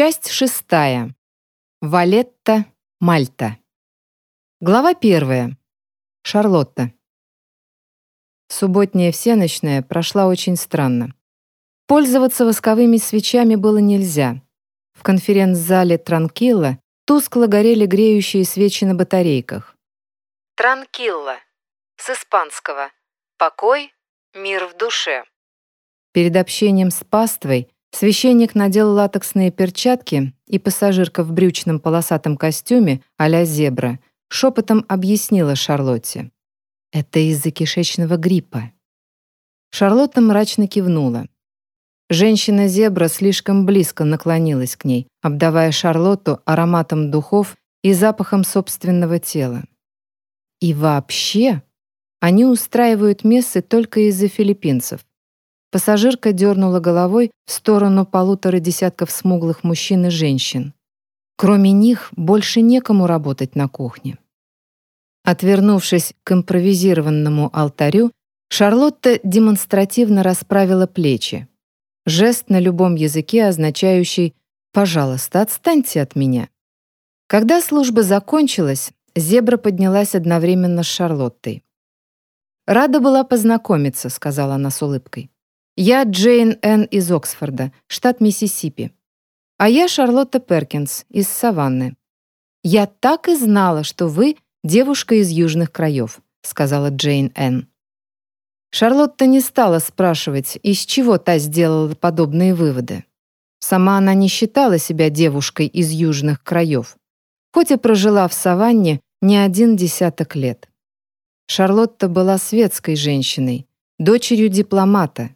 Часть шестая. Валетта, Мальта. Глава первая. Шарлотта. Субботняя всеночная прошла очень странно. Пользоваться восковыми свечами было нельзя. В конференц-зале Транкилла тускло горели греющие свечи на батарейках. Транкилла. С испанского. Покой, мир в душе. Перед общением с паствой священник надел латексные перчатки, и пассажирка в брючном полосатом костюме а зебра шепотом объяснила Шарлотте. «Это из-за кишечного гриппа». Шарлотта мрачно кивнула. Женщина-зебра слишком близко наклонилась к ней, обдавая Шарлотту ароматом духов и запахом собственного тела. И вообще, они устраивают мессы только из-за филиппинцев. Пассажирка дернула головой в сторону полутора десятков смуглых мужчин и женщин. Кроме них, больше некому работать на кухне. Отвернувшись к импровизированному алтарю, Шарлотта демонстративно расправила плечи. Жест на любом языке, означающий «пожалуйста, отстаньте от меня». Когда служба закончилась, зебра поднялась одновременно с Шарлоттой. «Рада была познакомиться», — сказала она с улыбкой. Я Джейн Н. из Оксфорда, штат Миссисипи. А я Шарлотта Перкинс из Саванны. Я так и знала, что вы девушка из южных краев, сказала Джейн Н. Шарлотта не стала спрашивать, из чего та сделала подобные выводы. Сама она не считала себя девушкой из южных краев, хоть и прожила в саванне не один десяток лет. Шарлотта была светской женщиной, дочерью дипломата,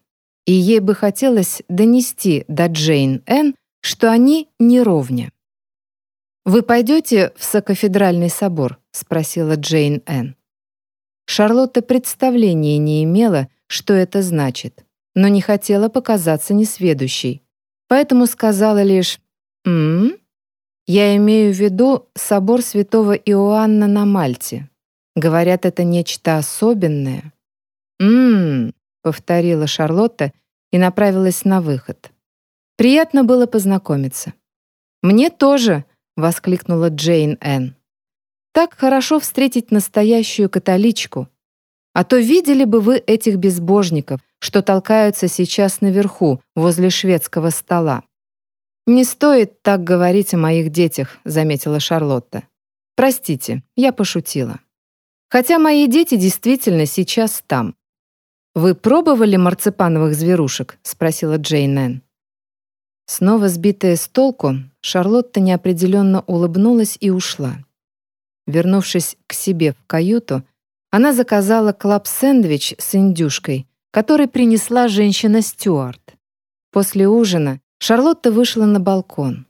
и ей бы хотелось донести до Джейн Н., что они не ровня. «Вы пойдете в Сокофедральный собор?» — спросила Джейн Н. Шарлотта представления не имела, что это значит, но не хотела показаться несведущей, поэтому сказала лишь «М-м, я имею в виду собор святого Иоанна на Мальте. Говорят, это нечто особенное». «М-м», повторила Шарлотта и направилась на выход. Приятно было познакомиться. «Мне тоже!» — воскликнула Джейн Н. «Так хорошо встретить настоящую католичку. А то видели бы вы этих безбожников, что толкаются сейчас наверху, возле шведского стола». «Не стоит так говорить о моих детях», — заметила Шарлотта. «Простите, я пошутила. Хотя мои дети действительно сейчас там. «Вы пробовали марципановых зверушек?» — спросила Джейн Энн. Снова сбитая с толку, Шарлотта неопределенно улыбнулась и ушла. Вернувшись к себе в каюту, она заказала клаб-сэндвич с индюшкой, который принесла женщина Стюарт. После ужина Шарлотта вышла на балкон.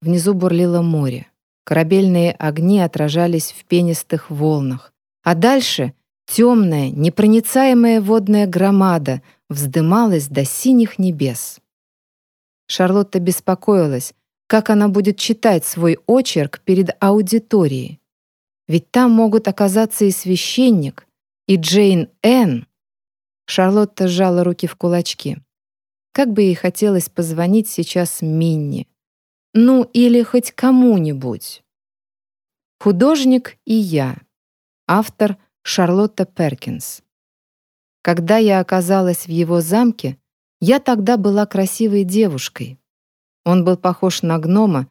Внизу бурлило море. Корабельные огни отражались в пенистых волнах. А дальше Темная, непроницаемая водная громада вздымалась до синих небес. Шарлотта беспокоилась, как она будет читать свой очерк перед аудиторией. Ведь там могут оказаться и священник, и Джейн Энн. Шарлотта сжала руки в кулачки. Как бы ей хотелось позвонить сейчас Минни. Ну, или хоть кому-нибудь. Художник и я. Автор Шарлотта Перкинс. Когда я оказалась в его замке, я тогда была красивой девушкой. Он был похож на гнома,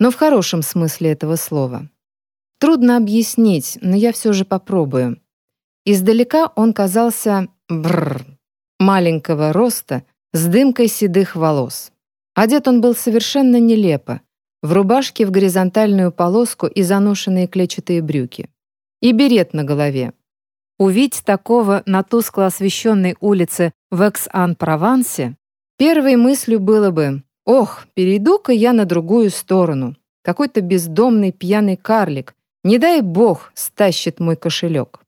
но в хорошем смысле этого слова. Трудно объяснить, но я все же попробую. Издалека он казался бррр, маленького роста, с дымкой седых волос. Одет он был совершенно нелепо, в рубашке в горизонтальную полоску и заношенные клетчатые брюки и берет на голове. Увидеть такого на тускло освещенной улице в Экс-Ан-Провансе первой мыслью было бы «Ох, перейду-ка я на другую сторону. Какой-то бездомный пьяный карлик. Не дай бог стащит мой кошелек».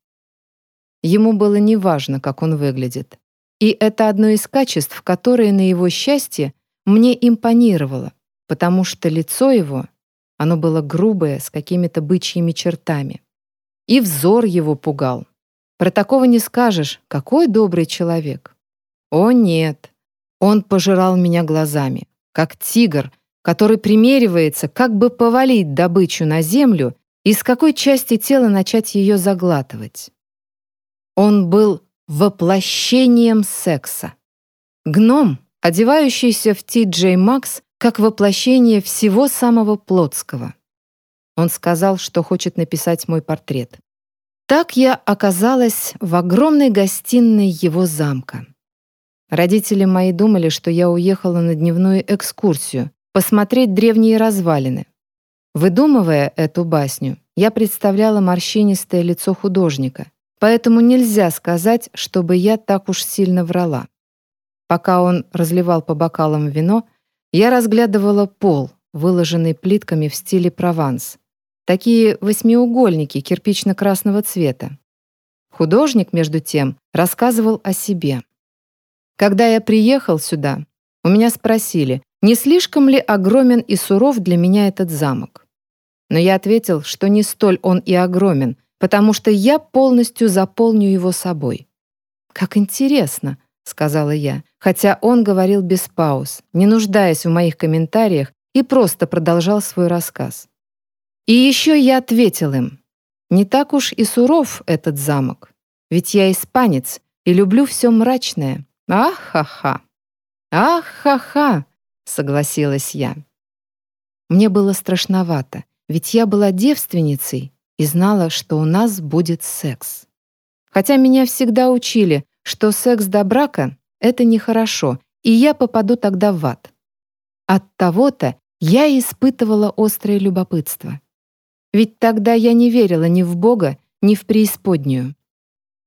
Ему было неважно, как он выглядит. И это одно из качеств, которое на его счастье мне импонировало, потому что лицо его, оно было грубое, с какими-то бычьими чертами. И взор его пугал. Про такого не скажешь, какой добрый человек. О нет, он пожирал меня глазами, как тигр, который примеривается, как бы повалить добычу на землю и с какой части тела начать ее заглатывать. Он был воплощением секса. Гном, одевающийся в Ти-Джей Макс как воплощение всего самого плотского. Он сказал, что хочет написать мой портрет. Так я оказалась в огромной гостиной его замка. Родители мои думали, что я уехала на дневную экскурсию, посмотреть древние развалины. Выдумывая эту басню, я представляла морщинистое лицо художника, поэтому нельзя сказать, чтобы я так уж сильно врала. Пока он разливал по бокалам вино, я разглядывала пол, выложенный плитками в стиле Прованс. Такие восьмиугольники кирпично-красного цвета. Художник, между тем, рассказывал о себе. Когда я приехал сюда, у меня спросили, не слишком ли огромен и суров для меня этот замок. Но я ответил, что не столь он и огромен, потому что я полностью заполню его собой. «Как интересно», — сказала я, хотя он говорил без пауз, не нуждаясь в моих комментариях и просто продолжал свой рассказ. И еще я ответил им, не так уж и суров этот замок, ведь я испанец и люблю все мрачное. Ах-ха-ха! Ах-ха-ха! согласилась я. Мне было страшновато, ведь я была девственницей и знала, что у нас будет секс. Хотя меня всегда учили, что секс до брака — это нехорошо, и я попаду тогда в ад. От того-то я испытывала острое любопытство. Ведь тогда я не верила ни в Бога, ни в преисподнюю.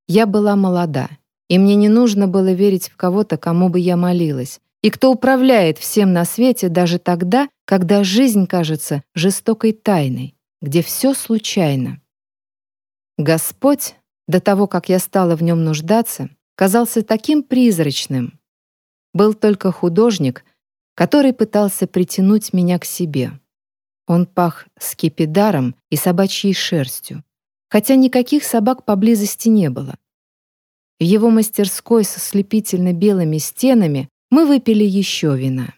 Я была молода, и мне не нужно было верить в кого-то, кому бы я молилась, и кто управляет всем на свете даже тогда, когда жизнь кажется жестокой тайной, где все случайно. Господь, до того, как я стала в нем нуждаться, казался таким призрачным. Был только художник, который пытался притянуть меня к себе. Он пах скипидаром и собачьей шерстью, хотя никаких собак поблизости не было. В его мастерской со слепительно белыми стенами мы выпили еще вина.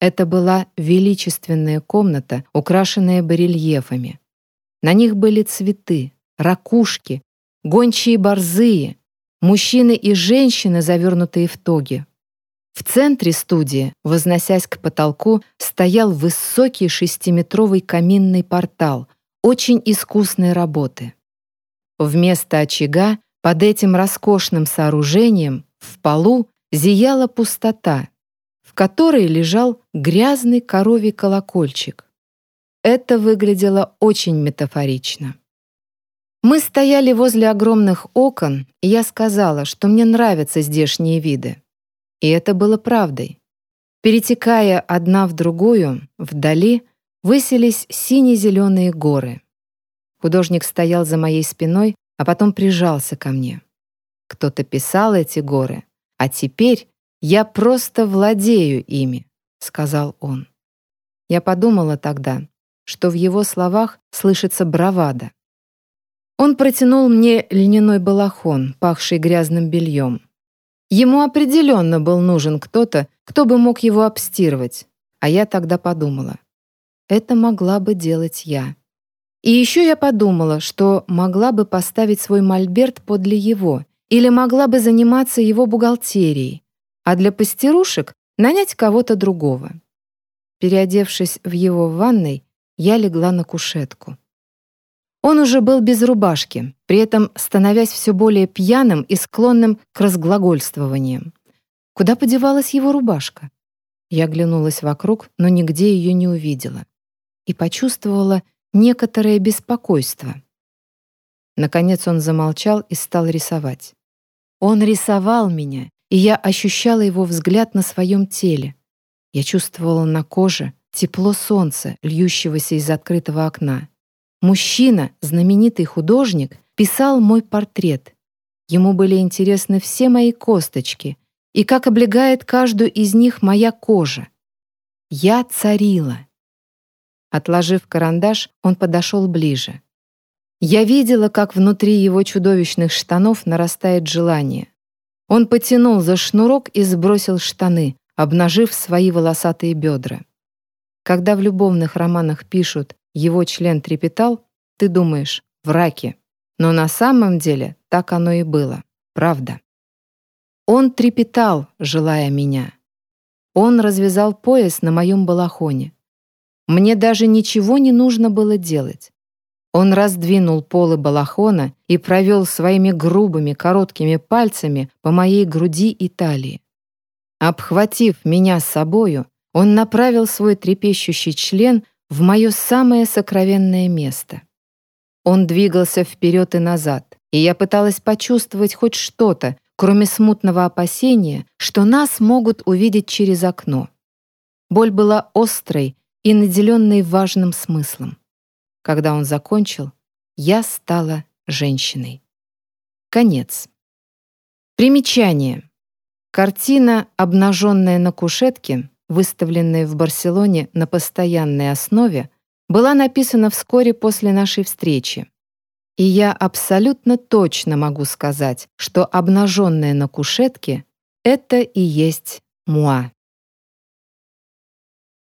Это была величественная комната, украшенная барельефами. На них были цветы, ракушки, гончие борзые, мужчины и женщины, завернутые в тоги. В центре студии, возносясь к потолку, стоял высокий шестиметровый каминный портал, очень искусной работы. Вместо очага под этим роскошным сооружением в полу зияла пустота, в которой лежал грязный коровий колокольчик. Это выглядело очень метафорично. Мы стояли возле огромных окон, и я сказала, что мне нравятся здешние виды. И это было правдой. Перетекая одна в другую, вдали высились сине-зеленые горы. Художник стоял за моей спиной, а потом прижался ко мне. Кто-то писал эти горы, а теперь я просто владею ими», — сказал он. Я подумала тогда, что в его словах слышится бравада. Он протянул мне льняной балахон, пахший грязным бельем. Ему определенно был нужен кто-то, кто бы мог его обстирывать, а я тогда подумала, это могла бы делать я. И еще я подумала, что могла бы поставить свой мольберт подле его или могла бы заниматься его бухгалтерией, а для пастерушек нанять кого-то другого. Переодевшись в его ванной, я легла на кушетку. Он уже был без рубашки, при этом становясь все более пьяным и склонным к разглагольствованиям. Куда подевалась его рубашка? Я оглянулась вокруг, но нигде ее не увидела. И почувствовала некоторое беспокойство. Наконец он замолчал и стал рисовать. Он рисовал меня, и я ощущала его взгляд на своем теле. Я чувствовала на коже тепло солнца, льющегося из открытого окна. Мужчина, знаменитый художник, писал мой портрет. Ему были интересны все мои косточки и как облегает каждую из них моя кожа. Я царила. Отложив карандаш, он подошел ближе. Я видела, как внутри его чудовищных штанов нарастает желание. Он потянул за шнурок и сбросил штаны, обнажив свои волосатые бедра. Когда в любовных романах пишут «его член трепетал», ты думаешь «враки». Но на самом деле так оно и было. Правда. Он трепетал, желая меня. Он развязал пояс на моем балахоне. Мне даже ничего не нужно было делать. Он раздвинул полы балахона и провел своими грубыми короткими пальцами по моей груди и талии. Обхватив меня собою, он направил свой трепещущий член в мое самое сокровенное место. Он двигался вперед и назад, и я пыталась почувствовать хоть что-то, кроме смутного опасения, что нас могут увидеть через окно. Боль была острой и наделенной важным смыслом. Когда он закончил, я стала женщиной. Конец. Примечание. Картина «Обнаженная на кушетке», выставленная в Барселоне на постоянной основе, была написана вскоре после нашей встречи. И я абсолютно точно могу сказать, что обнаженная на кушетке — это и есть муа.